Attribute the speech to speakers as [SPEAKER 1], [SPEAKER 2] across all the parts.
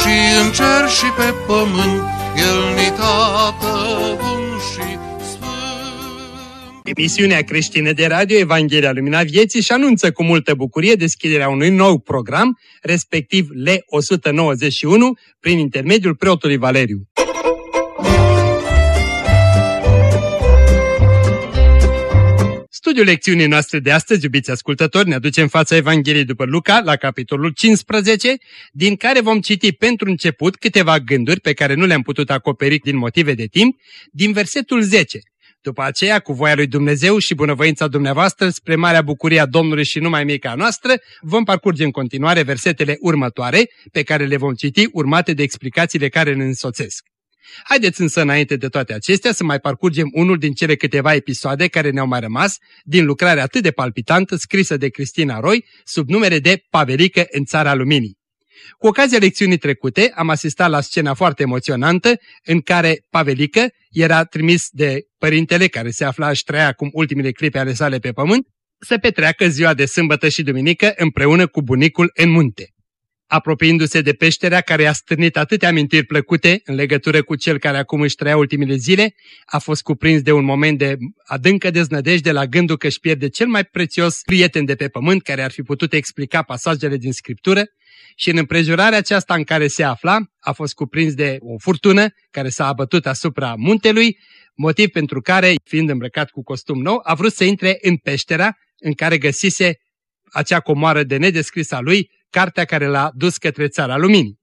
[SPEAKER 1] și în cer și pe pământ, El ni tată bun și sfânt.
[SPEAKER 2] Emisiunea creștină de radio Evanghelia Lumina Vieții și anunță cu multă bucurie deschiderea unui nou program, respectiv L191, prin intermediul preotului Valeriu. Studiul lecțiunii noastre de astăzi, iubiți ascultători, ne aduce în fața Evangheliei după Luca, la capitolul 15, din care vom citi pentru început câteva gânduri pe care nu le-am putut acoperi din motive de timp, din versetul 10. După aceea, cu voia lui Dumnezeu și bunăvoința dumneavoastră, spre marea bucurie a Domnului și numai mica noastră, vom parcurge în continuare versetele următoare, pe care le vom citi, urmate de explicațiile care ne însoțesc. Haideți însă înainte de toate acestea să mai parcurgem unul din cele câteva episoade care ne-au mai rămas din lucrarea atât de palpitantă scrisă de Cristina Roy sub numere de Pavelică în Țara Luminii. Cu ocazia lecțiunii trecute am asistat la scena foarte emoționantă în care Pavelică era trimis de părintele care se afla și trăia acum ultimele clipe ale sale pe pământ să petreacă ziua de sâmbătă și duminică împreună cu bunicul în munte apropiindu-se de peșterea care i-a stârnit atâtea amintiri plăcute în legătură cu cel care acum își trăia ultimele zile, a fost cuprins de un moment de adâncă deznădejde la gândul că își pierde cel mai prețios prieten de pe pământ care ar fi putut explica pasajele din Scriptură și în împrejurarea aceasta în care se afla a fost cuprins de o furtună care s-a abătut asupra muntelui, motiv pentru care, fiind îmbrăcat cu costum nou, a vrut să intre în peștera în care găsise acea comoară de nedescris a lui, cartea care l-a dus către țara luminii.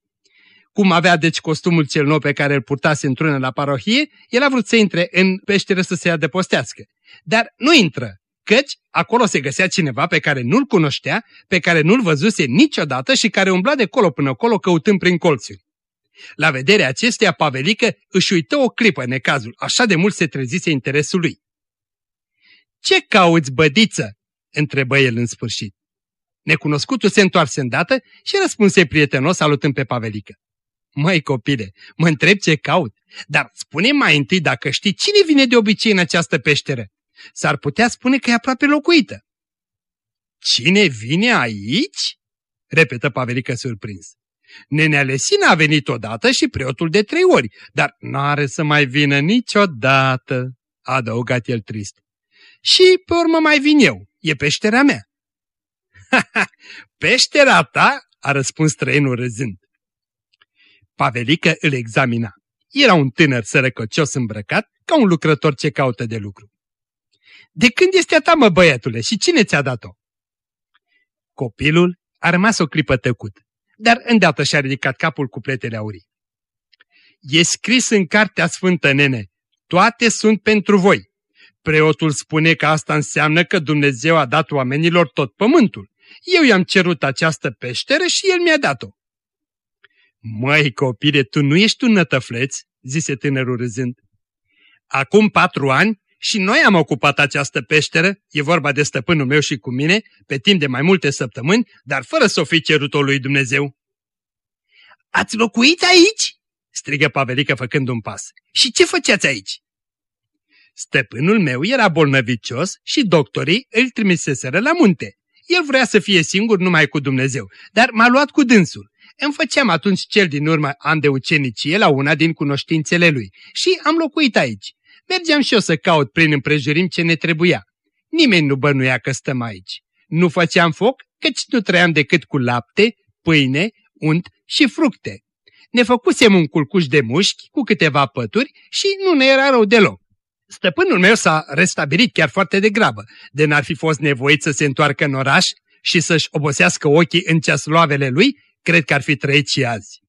[SPEAKER 2] Cum avea deci costumul cel nou pe care îl purtase într-una la parohie, el a vrut să intre în peșteră să se adăpostească. Dar nu intră, căci acolo se găsea cineva pe care nu-l cunoștea, pe care nu-l văzuse niciodată și care umbla de colo până colo căutând prin colțuri. La vederea acesteia, Pavelică își uită o clipă necazul, așa de mult se trezise interesul lui. Ce cauți, bădiță?" întrebă el în sfârșit. Necunoscutul se întoarse îndată și răspunse prietenos salutând pe Pavelică. Măi copile, mă întreb ce caut, dar spune mai întâi dacă știi cine vine de obicei în această peșteră. S-ar putea spune că e aproape locuită. Cine vine aici? repetă Pavelică surprins. Nenea Lesina a venit odată și preotul de trei ori, dar n-are să mai vină niciodată, a adăugat el trist. Și pe urmă mai vin eu, e peștera mea. Peștera ta? a răspuns străinul râzând. Pavelică îl examina. Era un tânăr sărăcocios îmbrăcat, ca un lucrător ce caută de lucru. De când este a ta, mă, băiatule, și cine ți-a dat-o? Copilul a rămas o clipă tăcut, dar îndată și-a ridicat capul cu pletele aurii. E scris în Cartea Sfântă, nene, toate sunt pentru voi. Preotul spune că asta înseamnă că Dumnezeu a dat oamenilor tot pământul. Eu i-am cerut această peșteră și el mi-a dat-o. Măi, copile, tu nu ești un nătăfleț, zise tânărul râzând. Acum patru ani și noi am ocupat această peșteră, e vorba de stăpânul meu și cu mine, pe timp de mai multe săptămâni, dar fără să o fi cerut-o lui Dumnezeu. Ați locuit aici? strigă Pavelică făcând un pas. Și ce făceați aici? Stăpânul meu era bolnăvicios și doctorii îl trimiseseră la munte. El vrea să fie singur numai cu Dumnezeu, dar m-a luat cu dânsul. Îmi făceam atunci cel din urmă an de ucenicie la una din cunoștințele lui și am locuit aici. Mergeam și eu să caut prin împrejurim ce ne trebuia. Nimeni nu bănuia că stăm aici. Nu făceam foc, căci nu trăiam decât cu lapte, pâine, unt și fructe. Ne făcusem un culcuș de mușchi cu câteva pături și nu ne era rău deloc. Stăpânul meu s-a restabilit chiar foarte degrabă, de n-ar fi fost nevoit să se întoarcă în oraș și să-și obosească ochii în ceasloavele lui, cred că ar fi trăit și azi.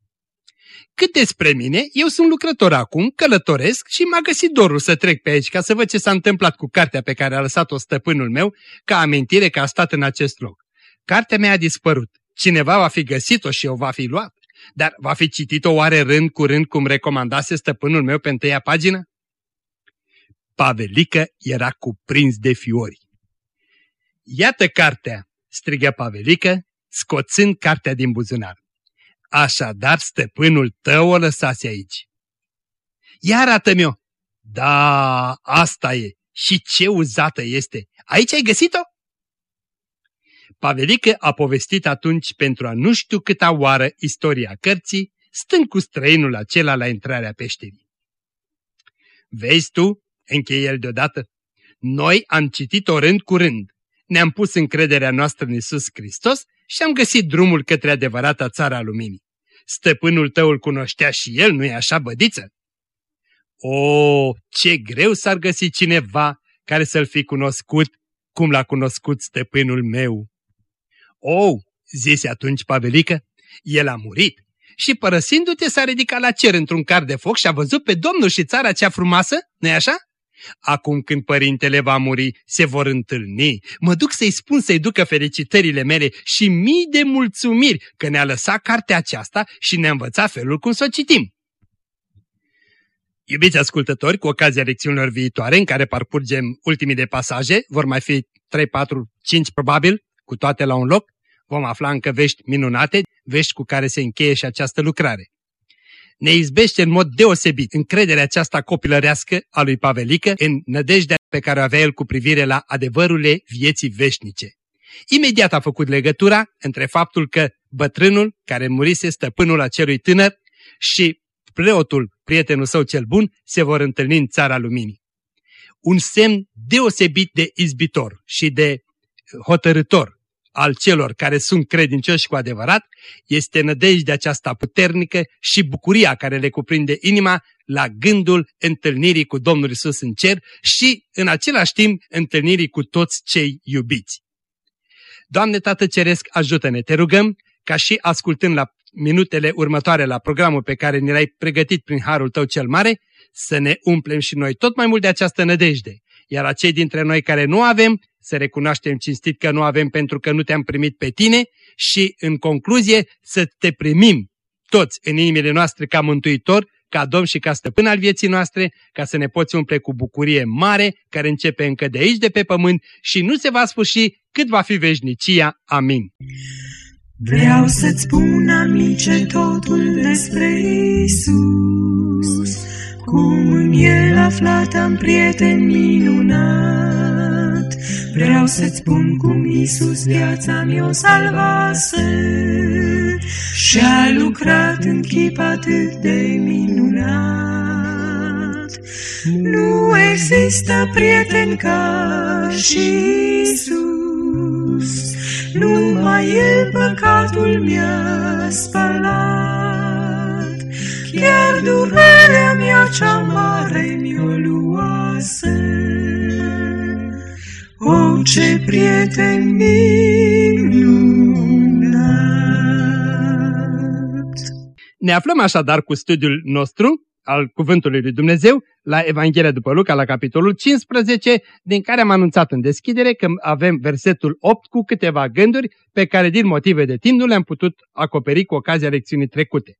[SPEAKER 2] Cât despre mine, eu sunt lucrător acum, călătoresc și m-a găsit dorul să trec pe aici ca să văd ce s-a întâmplat cu cartea pe care a lăsat-o stăpânul meu ca amintire că a stat în acest loc. Cartea mea a dispărut. Cineva va fi găsit-o și o va fi luat. Dar va fi citit-o oare rând cu rând cum recomandase stăpânul meu pe întâia pagină? Pavelică era cuprins de fiori. Iată cartea, strigă Pavelică, scoțând cartea din buzunar. Așadar stăpânul tău o lăsase aici. Ia arată-mi-o. Da, asta e. Și ce uzată este. Aici ai găsit-o? Pavelică a povestit atunci pentru a nu știu câta oară istoria cărții, stând cu străinul acela la intrarea peșterii. Vezi tu, încheie el deodată, noi am citit-o rând cu rând, ne-am pus încrederea noastră în Isus Hristos și am găsit drumul către adevărata țara luminii. Stăpânul tău îl cunoștea și el, nu-i așa, bădiță? O, ce greu s-ar găsi cineva care să-l fi cunoscut cum l-a cunoscut stăpânul meu. O, zise atunci Pavelică, el a murit și părăsindu-te s-a ridicat la cer într-un car de foc și a văzut pe Domnul și țara cea frumoasă, nu-i așa? Acum când părintele va muri, se vor întâlni. Mă duc să-i spun să-i ducă felicitările mele și mii de mulțumiri că ne-a lăsat cartea aceasta și ne-a învățat felul cum să o citim. Iubiți ascultători, cu ocazia lecțiunilor viitoare în care parcurgem ultimii de pasaje, vor mai fi 3, 4, 5 probabil, cu toate la un loc, vom afla încă vești minunate, vești cu care se încheie și această lucrare ne izbește în mod deosebit încrederea aceasta copilărească a lui Pavelică în nădejdea pe care o avea el cu privire la adevărurile vieții veșnice. Imediat a făcut legătura între faptul că bătrânul, care murise stăpânul acelui tânăr, și preotul, prietenul său cel bun, se vor întâlni în țara luminii. Un semn deosebit de izbitor și de hotărător al celor care sunt credincioși cu adevărat este nădejdea aceasta puternică și bucuria care le cuprinde inima la gândul întâlnirii cu Domnul Isus în cer și, în același timp, întâlnirii cu toți cei iubiți. Doamne Tată Ceresc, ajută-ne, te rugăm ca și ascultând la minutele următoare la programul pe care ne l-ai pregătit prin Harul Tău cel Mare, să ne umplem și noi tot mai mult de această nădejde, iar acei dintre noi care nu avem, să recunoaștem cinstit că nu avem pentru că nu te-am primit pe tine și, în concluzie, să te primim toți în inimile noastre ca mântuitor, ca domn și ca stăpân al vieții noastre, ca să ne poți umple cu bucurie mare, care începe încă de aici, de pe pământ, și nu se va sfârși cât va fi veșnicia. Amin.
[SPEAKER 3] Vreau să-ți spun, amice, totul despre Isus, cum în El aflat am prieten minunat. Vreau să-ți spun cum Isus viața mi-o salvase și a lucrat în chip atât de minunat. Nu există prieten ca și Isus, numai El păcatul mi-a spălat. Chiar durerea mea cea mare mi-o luase. O, ce prieten minunat!
[SPEAKER 2] Ne aflăm așadar cu studiul nostru al Cuvântului lui Dumnezeu la Evanghelia după Luca, la capitolul 15, din care am anunțat în deschidere că avem versetul 8 cu câteva gânduri pe care din motive de timp nu le-am putut acoperi cu ocazia lecțiunii trecute.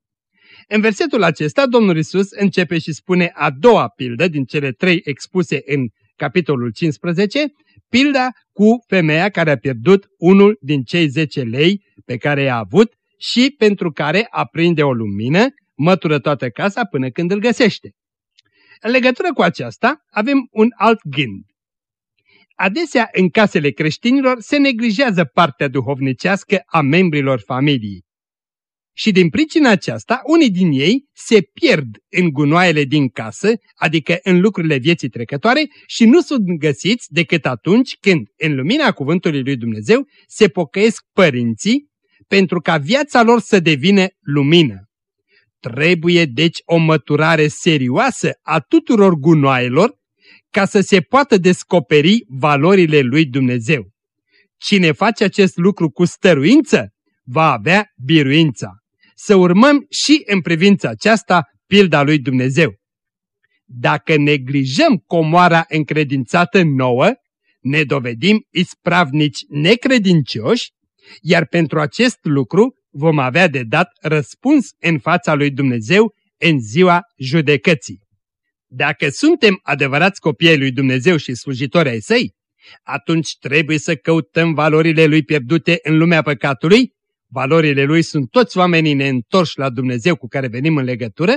[SPEAKER 2] În versetul acesta, Domnul Isus începe și spune a doua pildă din cele trei expuse în capitolul 15, pilda cu femeia care a pierdut unul din cei 10 lei pe care i-a avut și pentru care aprinde o lumină, mătură toată casa până când îl găsește. În legătură cu aceasta, avem un alt gând. Adesea, în casele creștinilor, se neglijează partea duhovnicească a membrilor familiei. Și din pricina aceasta, unii din ei se pierd în gunoaiele din casă, adică în lucrurile vieții trecătoare, și nu sunt găsiți decât atunci când, în lumina cuvântului lui Dumnezeu, se pocăiesc părinții pentru ca viața lor să devină lumină. Trebuie deci o măturare serioasă a tuturor gunoaielor ca să se poată descoperi valorile lui Dumnezeu. Cine face acest lucru cu stăruință, va avea biruința. Să urmăm și în privința aceasta pilda lui Dumnezeu. Dacă neglijăm comoara încredințată nouă, ne dovedim ispravnici necredincioși, iar pentru acest lucru vom avea de dat răspuns în fața lui Dumnezeu în ziua judecății. Dacă suntem adevărați copii ai lui Dumnezeu și slujitori ai săi, atunci trebuie să căutăm valorile lui pierdute în lumea păcatului, valorile lui sunt toți oamenii neîntorși la Dumnezeu cu care venim în legătură,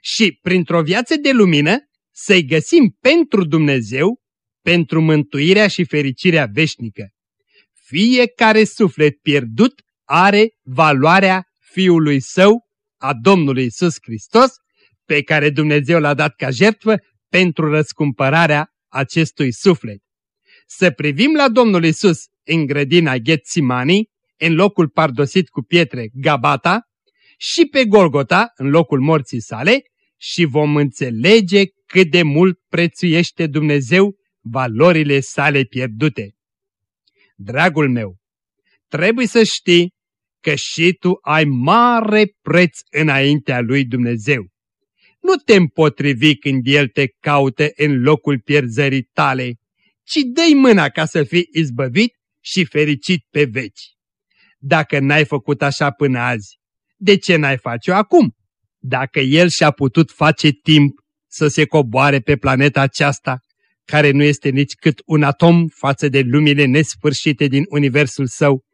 [SPEAKER 2] și printr-o viață de lumină să-i găsim pentru Dumnezeu, pentru mântuirea și fericirea veșnică. Fiecare suflet pierdut are valoarea Fiului Său, a Domnului Isus Hristos, pe care Dumnezeu l-a dat ca jertfă pentru răscumpărarea acestui suflet. Să privim la Domnul Isus în grădina Ghetsimani, în locul pardosit cu pietre Gabata, și pe Golgota, în locul morții sale, și vom înțelege cât de mult prețuiește Dumnezeu valorile sale pierdute. Dragul meu, trebuie să știi că și tu ai mare preț înaintea lui Dumnezeu. Nu te împotrivi când El te caută în locul pierzării tale, ci dă-i mâna ca să fii izbăvit și fericit pe veci. Dacă n-ai făcut așa până azi, de ce n-ai face-o acum? Dacă El și-a putut face timp să se coboare pe planeta aceasta, care nu este nici cât un atom față de lumile nesfârșite din universul său,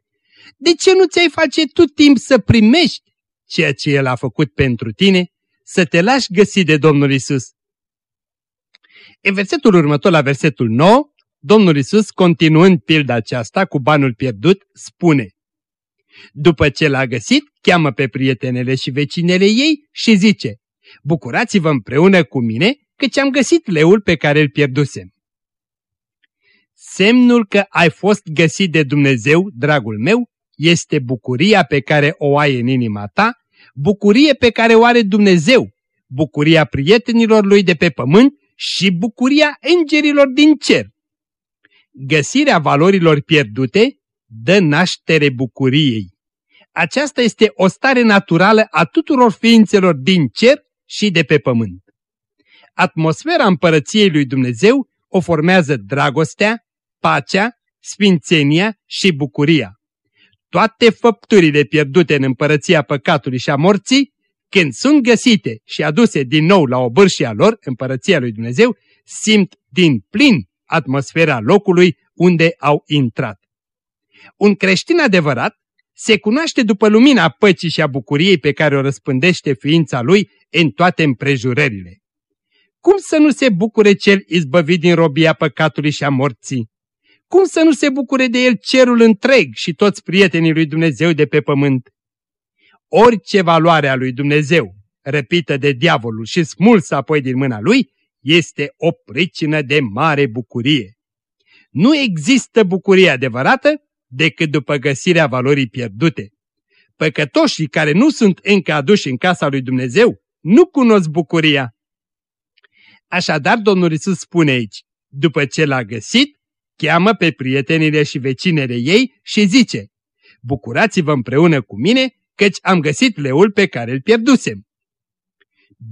[SPEAKER 2] de ce nu ți-ai face tu timp să primești ceea ce El a făcut pentru tine, să te lași găsi de Domnul Isus? În versetul următor, la versetul 9, Domnul Isus, continuând pilda aceasta cu banul pierdut, spune După ce l-a găsit, cheamă pe prietenele și vecinele ei și zice Bucurați-vă împreună cu mine căci am găsit leul pe care îl pierdusem. Semnul că ai fost găsit de Dumnezeu, dragul meu, este bucuria pe care o ai în inima ta, bucurie pe care o are Dumnezeu, bucuria prietenilor lui de pe pământ și bucuria îngerilor din cer. Găsirea valorilor pierdute dă naștere bucuriei. Aceasta este o stare naturală a tuturor ființelor din cer și de pe pământ. Atmosfera împărăției lui Dumnezeu o formează dragostea, pacea, sfințenia și bucuria. Toate făpturile pierdute în împărăția păcatului și a morții, când sunt găsite și aduse din nou la obârșia lor, împărăția lui Dumnezeu, simt din plin atmosfera locului unde au intrat. Un creștin adevărat se cunoaște după lumina păcii și a bucuriei pe care o răspândește ființa lui în toate împrejurările. Cum să nu se bucure cel izbăvit din robia păcatului și a morții? Cum să nu se bucure de el cerul întreg și toți prietenii lui Dumnezeu de pe pământ? Orice valoare a lui Dumnezeu, răpită de diavolul și smulsă apoi din mâna lui, este o pricină de mare bucurie. Nu există bucurie adevărată decât după găsirea valorii pierdute. Păcătoșii care nu sunt încă aduși în casa lui Dumnezeu nu cunosc bucuria. Așadar, Domnul Isus spune aici, după ce l-a găsit, cheamă pe prietenile și vecinele ei și zice, Bucurați-vă împreună cu mine, căci am găsit leul pe care îl pierdusem.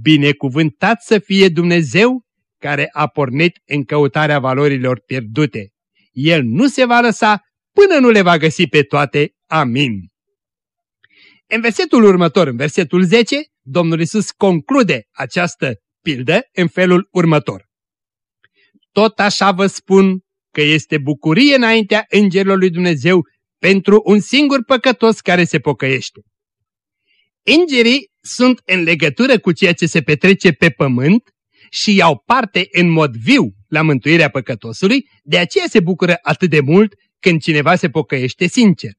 [SPEAKER 2] Binecuvântat să fie Dumnezeu care a pornit în căutarea valorilor pierdute. El nu se va lăsa până nu le va găsi pe toate. Amin. În versetul următor, în versetul 10, Domnul Isus conclude această pildă în felul următor. Tot așa vă spun că este bucurie înaintea îngerilor lui Dumnezeu pentru un singur păcătos care se pocăiește. Îngerii sunt în legătură cu ceea ce se petrece pe pământ și iau parte în mod viu la mântuirea păcătosului, de aceea se bucură atât de mult când cineva se pocăiește sincer.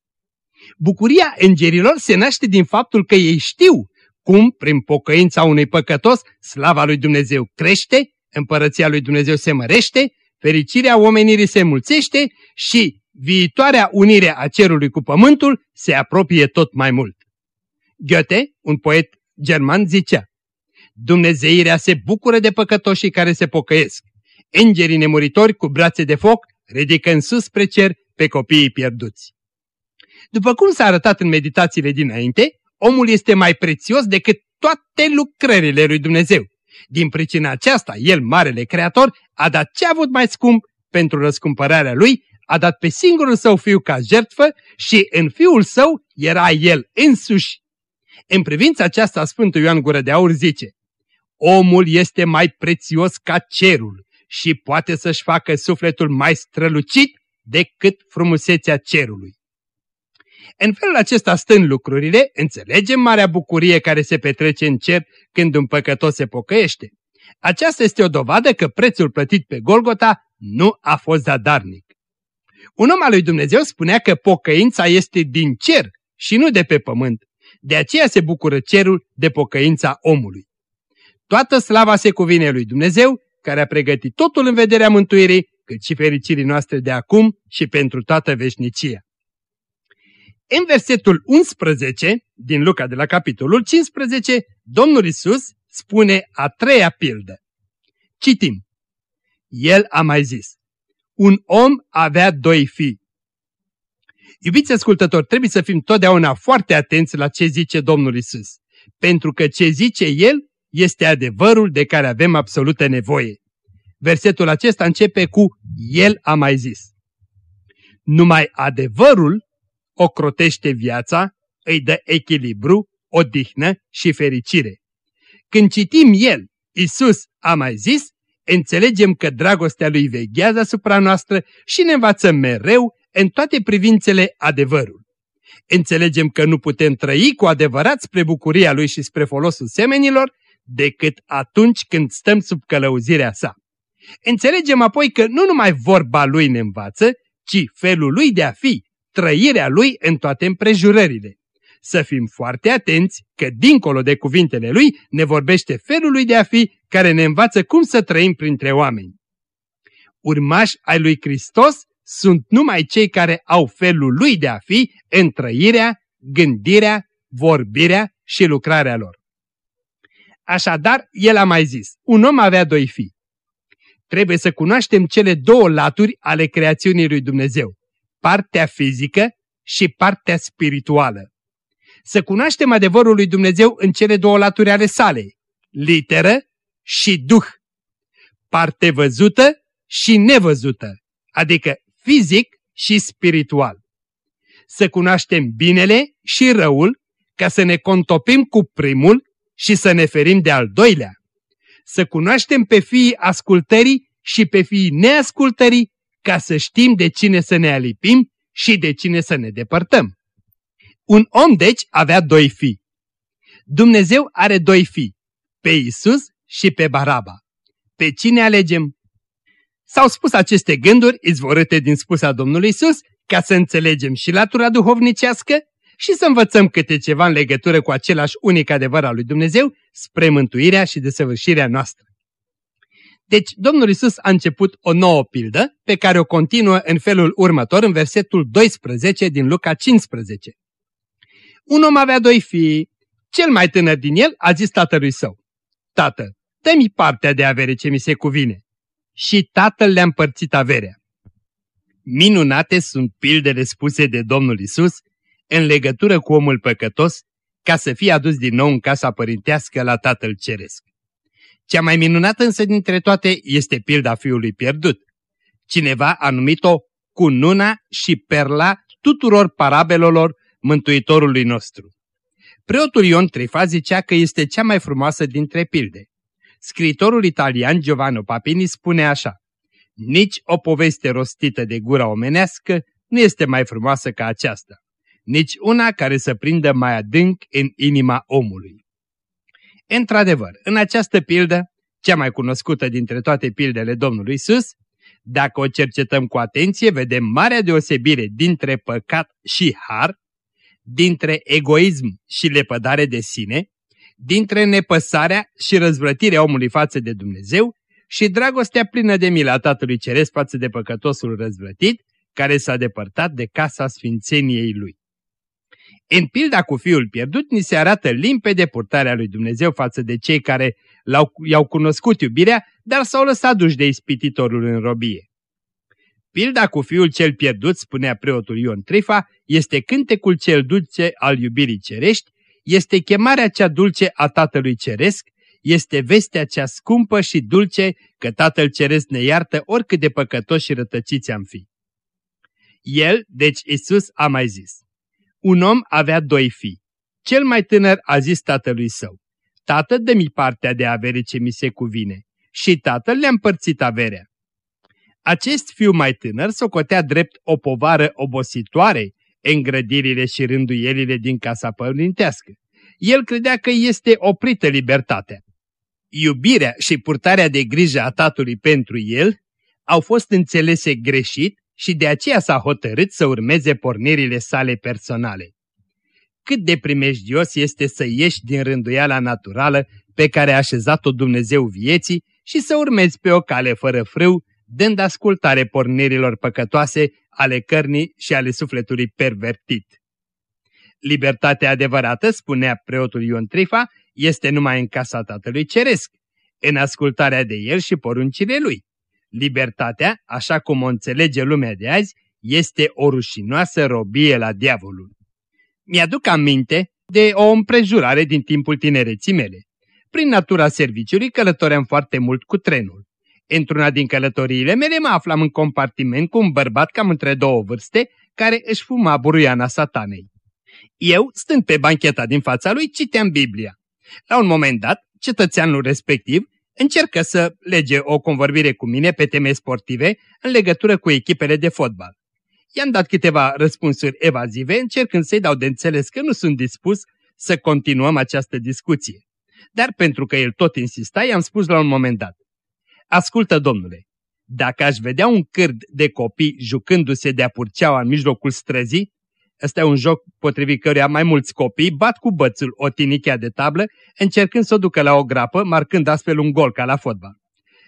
[SPEAKER 2] Bucuria îngerilor se naște din faptul că ei știu cum, prin pocăința unui păcătos, slava lui Dumnezeu crește, împărăția lui Dumnezeu se mărește, fericirea omenirii se mulțește și viitoarea unire a cerului cu pământul se apropie tot mai mult. Goethe, un poet german, zicea, Dumnezeirea se bucură de păcătoșii care se pocăiesc. Îngerii nemuritori cu brațe de foc ridică în sus spre cer pe copiii pierduți. După cum s-a arătat în meditațiile dinainte, omul este mai prețios decât toate lucrările lui Dumnezeu. Din pricina aceasta, el, Marele Creator, a dat ce a avut mai scump pentru răscumpărarea lui, a dat pe singurul său fiu ca jertfă și în fiul său era el însuși. În privința aceasta Sfântul Ioan Gură de Aur zice, Omul este mai prețios ca cerul și poate să-și facă sufletul mai strălucit decât frumusețea cerului. În felul acesta stând lucrurile, înțelegem marea bucurie care se petrece în cer când un păcătos se pocăiește. Aceasta este o dovadă că prețul plătit pe Golgota nu a fost zadarnic. Un om al lui Dumnezeu spunea că pocăința este din cer și nu de pe pământ. De aceea se bucură cerul de pocăința omului. Toată slava se cuvine lui Dumnezeu, care a pregătit totul în vederea mântuirii, cât și fericirii noastre de acum și pentru toată veșnicia. În versetul 11 din Luca de la capitolul 15, Domnul Isus spune a treia pildă. Citim. El a mai zis, un om avea doi fii. Iubiți ascultători, trebuie să fim totdeauna foarte atenți la ce zice Domnul Isus, pentru că ce zice El este adevărul de care avem absolută nevoie. Versetul acesta începe cu El a mai zis. Numai adevărul ocrotește viața, îi dă echilibru, odihnă și fericire. Când citim El, Isus a mai zis, înțelegem că dragostea Lui veghează asupra noastră și ne învață mereu în toate privințele adevărul. Înțelegem că nu putem trăi cu adevărat spre bucuria Lui și spre folosul semenilor decât atunci când stăm sub călăuzirea sa. Înțelegem apoi că nu numai vorba Lui ne învață, ci felul Lui de a fi, trăirea Lui în toate împrejurările. Să fim foarte atenți că dincolo de cuvintele Lui ne vorbește felul Lui de a fi care ne învață cum să trăim printre oameni. Urmași ai lui Hristos sunt numai cei care au felul Lui de a fi în trăirea, gândirea, vorbirea și lucrarea lor. Așadar, el a mai zis, un om avea doi fii. Trebuie să cunoaștem cele două laturi ale creațiunii lui Dumnezeu, partea fizică și partea spirituală. Să cunoaștem adevărul lui Dumnezeu în cele două laturi ale sale, literă și duh, parte văzută și nevăzută, adică fizic și spiritual. Să cunoaștem binele și răul ca să ne contopim cu primul și să ne ferim de al doilea. Să cunoaștem pe fiii ascultării și pe fiii neascultării ca să știm de cine să ne alipim și de cine să ne depărtăm. Un om, deci, avea doi fii. Dumnezeu are doi fii, pe Isus și pe Baraba. Pe cine alegem? S-au spus aceste gânduri izvorâte din spusa Domnului Isus ca să înțelegem și latura duhovnicească și să învățăm câte ceva în legătură cu același unic adevăr al lui Dumnezeu spre mântuirea și desăvârșirea noastră. Deci Domnul Isus a început o nouă pildă pe care o continuă în felul următor în versetul 12 din Luca 15. Un om avea doi fii, cel mai tânăr din el a zis tatălui său, Tată, dă-mi partea de avere ce mi se cuvine. Și tatăl le-a împărțit averea. Minunate sunt pildele spuse de Domnul Isus în legătură cu omul păcătos ca să fie adus din nou în casa părintească la Tatăl Ceresc. Cea mai minunată însă dintre toate este pilda fiului pierdut. Cineva a numit-o cununa și perla tuturor parabelelor Mântuitorului nostru. Preotul Ion Trifa zicea că este cea mai frumoasă dintre pilde. Scriitorul italian Giovanni Papini spune așa, Nici o poveste rostită de gura omenească nu este mai frumoasă ca aceasta nici una care să prindă mai adânc în inima omului. Într-adevăr, în această pildă, cea mai cunoscută dintre toate pildele Domnului Isus, dacă o cercetăm cu atenție, vedem marea deosebire dintre păcat și har, dintre egoism și lepădare de sine, dintre nepăsarea și răzvrătirea omului față de Dumnezeu și dragostea plină de milă a Tatălui Ceresc față de păcătosul răzvrătit, care s-a depărtat de casa sfințeniei lui. În pilda cu fiul pierdut ni se arată limpede purtarea lui Dumnezeu față de cei care i-au cunoscut iubirea, dar s-au lăsat duși de ispititorul în robie. Pilda cu fiul cel pierdut, spunea preotul Ion Trifa, este cântecul cel dulce al iubirii cerești, este chemarea cea dulce a Tatălui Ceresc, este vestea cea scumpă și dulce că Tatăl Ceresc ne iartă oricât de păcătoși și rătăciți am fi. El, deci Isus, a mai zis. Un om avea doi fii. Cel mai tânăr a zis tatălui său, Tată, dă-mi partea de avere ce mi se cuvine. Și tatăl le-a împărțit averea. Acest fiu mai tânăr socotea drept o povară obositoare îngrădirile și rânduielile din casa părintească. El credea că este oprită libertatea. Iubirea și purtarea de grijă a tatălui pentru el au fost înțelese greșit și de aceea s-a hotărât să urmeze pornirile sale personale. Cât de primejdios este să ieși din rânduiala naturală pe care a așezat-o Dumnezeu vieții și să urmezi pe o cale fără frâu, dând ascultare pornirilor păcătoase ale cărnii și ale sufletului pervertit. Libertatea adevărată, spunea preotul Ion Trifa, este numai în casa Tatălui Ceresc, în ascultarea de El și poruncile Lui. Libertatea, așa cum o înțelege lumea de azi, este o rușinoasă robie la diavolul. Mi-aduc aminte de o împrejurare din timpul tinereții mele. Prin natura serviciului călătoream foarte mult cu trenul. Într-una din călătoriile mele mă aflam în compartiment cu un bărbat cam între două vârste, care își fuma buruiana satanei. Eu, stând pe bancheta din fața lui, citeam Biblia. La un moment dat, cetățeanul respectiv încercă să lege o convorbire cu mine pe teme sportive în legătură cu echipele de fotbal. I-am dat câteva răspunsuri evazive, încercând să-i dau de înțeles că nu sunt dispus să continuăm această discuție. Dar pentru că el tot insista, i-am spus la un moment dat. Ascultă, domnule, dacă aș vedea un cârd de copii jucându-se de-a purceaua în mijlocul străzii, ăsta e un joc potrivit căruia mai mulți copii bat cu bățul o tinichea de tablă, încercând să o ducă la o grapă, marcând astfel un gol ca la fotbal.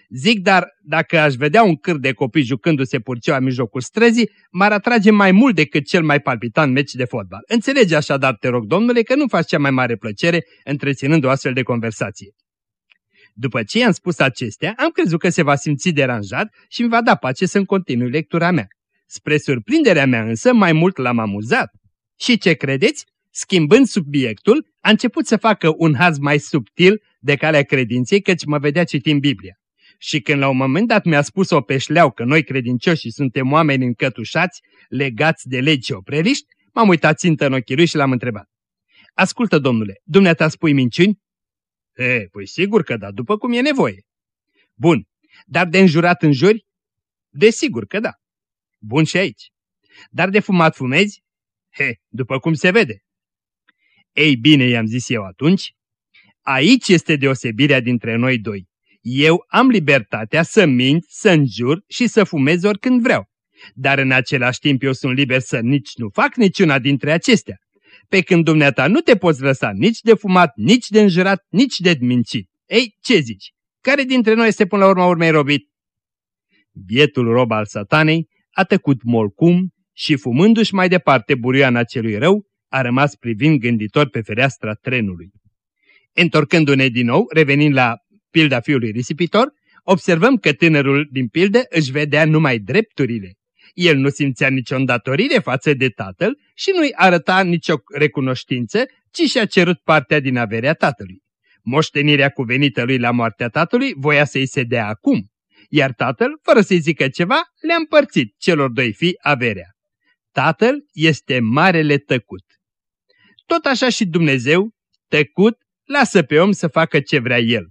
[SPEAKER 2] Zic, dar dacă aș vedea un câr de copii jucându-se purceaua în mijlocul străzii, m-ar atrage mai mult decât cel mai palpitant meci de fotbal. Înțelege așadar, te rog, domnule, că nu faci cea mai mare plăcere întreținând o astfel de conversație. După ce i-am spus acestea, am crezut că se va simți deranjat și îmi va da pace să-mi continui lectura mea. Spre surprinderea mea însă, mai mult l-am amuzat. Și ce credeți? Schimbând subiectul, a început să facă un haz mai subtil de calea credinței, căci mă vedea citind Biblia. Și când la un moment dat mi-a spus o peșleau că noi credincioși suntem oameni încătușați, legați de legi și opreliști, m-am uitat țintă în ochii lui și l-am întrebat. Ascultă, domnule, dumneata spui minciuni? E, păi sigur că da, după cum e nevoie. Bun, dar de înjurat în juri? Desigur că da. Bun și aici. Dar de fumat fumezi? He, după cum se vede. Ei bine, i-am zis eu atunci, aici este deosebirea dintre noi doi. Eu am libertatea să mint, să înjur și să fumez oricând vreau. Dar în același timp eu sunt liber să nici nu fac niciuna dintre acestea. Pe când dumneata nu te poți lăsa nici de fumat, nici de înjurat, nici de mințit. Ei, ce zici? Care dintre noi este până la urma urmei robit? Bietul rob al satanei a tăcut molcum și fumându-și mai departe burioana celui rău, a rămas privind gânditor pe fereastra trenului. Întorcându-ne din nou, revenind la pilda fiului risipitor, observăm că tânărul din pildă își vedea numai drepturile. El nu simțea nicio îndatorire față de tatăl și nu-i arăta nicio recunoștință, ci și-a cerut partea din averea tatălui. Moștenirea cuvenită lui la moartea tatălui voia să-i se dea acum, iar tatăl, fără să-i zică ceva, le-a împărțit celor doi fii averea. Tatăl este marele tăcut. Tot așa și Dumnezeu, tăcut, lasă pe om să facă ce vrea el.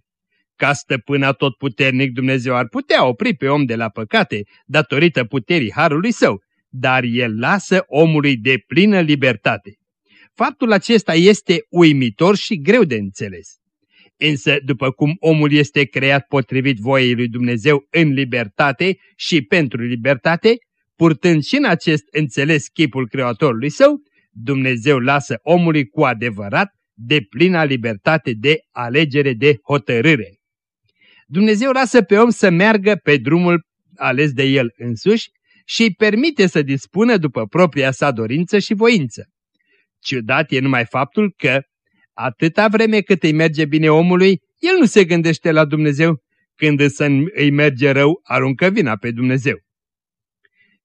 [SPEAKER 2] Ca stăpâna tot puternic Dumnezeu ar putea opri pe om de la păcate datorită puterii harului său, dar el lasă omului de plină libertate. Faptul acesta este uimitor și greu de înțeles. Însă, după cum omul este creat potrivit voiei lui Dumnezeu în libertate și pentru libertate, purtând și în acest înțeles chipul Creatorului său, Dumnezeu lasă omului cu adevărat de plina libertate de alegere de hotărâre. Dumnezeu lasă pe om să meargă pe drumul ales de el însuși și îi permite să dispună după propria sa dorință și voință. Ciudat e numai faptul că, atâta vreme cât îi merge bine omului, el nu se gândește la Dumnezeu, când însă îi merge rău, aruncă vina pe Dumnezeu.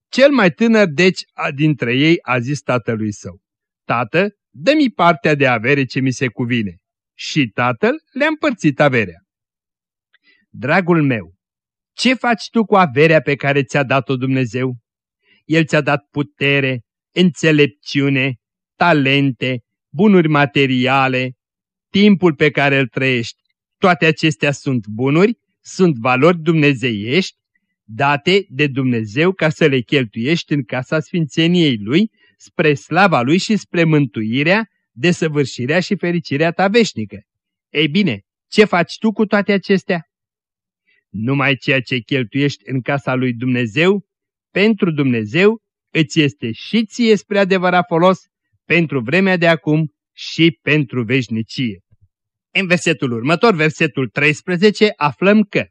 [SPEAKER 2] Cel mai tânăr, deci, dintre ei a zis tatălui său, Tată, dă-mi partea de avere ce mi se cuvine. Și tatăl le-a împărțit averea. Dragul meu, ce faci tu cu averea pe care ți-a dat-o Dumnezeu? El ți-a dat putere, înțelepciune, talente, bunuri materiale, timpul pe care îl trăiești. Toate acestea sunt bunuri, sunt valori dumnezeiești, date de Dumnezeu ca să le cheltuiești în casa sfințeniei Lui, spre slava Lui și spre mântuirea, desăvârșirea și fericirea ta veșnică. Ei bine, ce faci tu cu toate acestea? Numai ceea ce cheltuiești în casa lui Dumnezeu, pentru Dumnezeu, îți este și ție spre adevărat folos pentru vremea de acum și pentru veșnicie. În versetul următor, versetul 13, aflăm că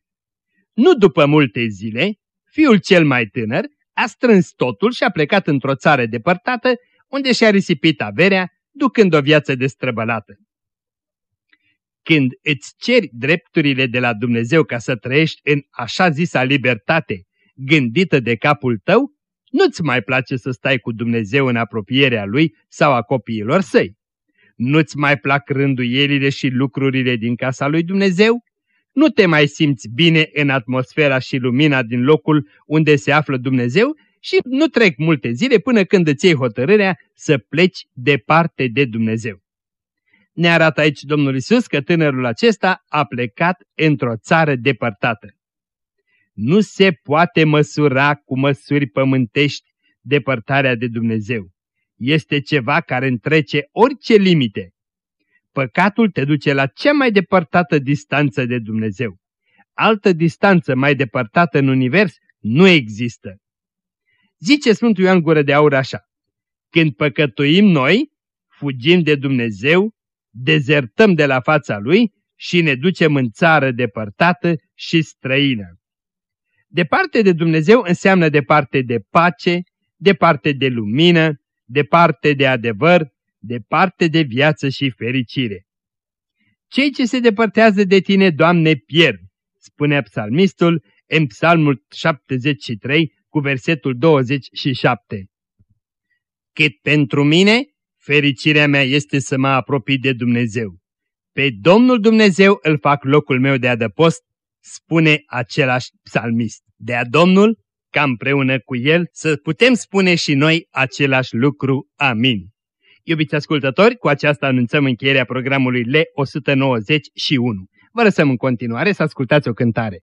[SPEAKER 2] nu după multe zile, fiul cel mai tânăr a strâns totul și a plecat într-o țară depărtată, unde și-a risipit averea, ducând o viață destrăbălată. Când îți ceri drepturile de la Dumnezeu ca să trăiești în așa zisa libertate gândită de capul tău, nu-ți mai place să stai cu Dumnezeu în apropierea Lui sau a copiilor săi. Nu-ți mai plac rânduielile și lucrurile din casa lui Dumnezeu? Nu te mai simți bine în atmosfera și lumina din locul unde se află Dumnezeu și nu trec multe zile până când îți iei hotărârea să pleci departe de Dumnezeu. Ne arată aici Domnul Isus că tânărul acesta a plecat într-o țară depărtată. Nu se poate măsura cu măsuri pământești depărtarea de Dumnezeu. Este ceva care întrece orice limite. Păcatul te duce la cea mai depărtată distanță de Dumnezeu. Altă distanță mai depărtată în univers nu există. Zice Sfântul Ioan Gură de Aur așa, Când păcătuim noi, fugim de Dumnezeu, dezertăm de la fața Lui și ne ducem în țară depărtată și străină. Departe de Dumnezeu înseamnă departe de pace, departe de lumină, departe de adevăr, departe de viață și fericire. Cei ce se depărtează de tine, Doamne, pierd, spune psalmistul în psalmul 73 cu versetul 27. Cât pentru mine, fericirea mea este să mă apropii de Dumnezeu. Pe Domnul Dumnezeu îl fac locul meu de adăpost, spune același psalmist. De a Domnul, ca împreună cu El, să putem spune și noi același lucru. Amin. Iubiți ascultători, cu aceasta anunțăm încheierea programului L191. Vă lăsăm în continuare să ascultați o cântare.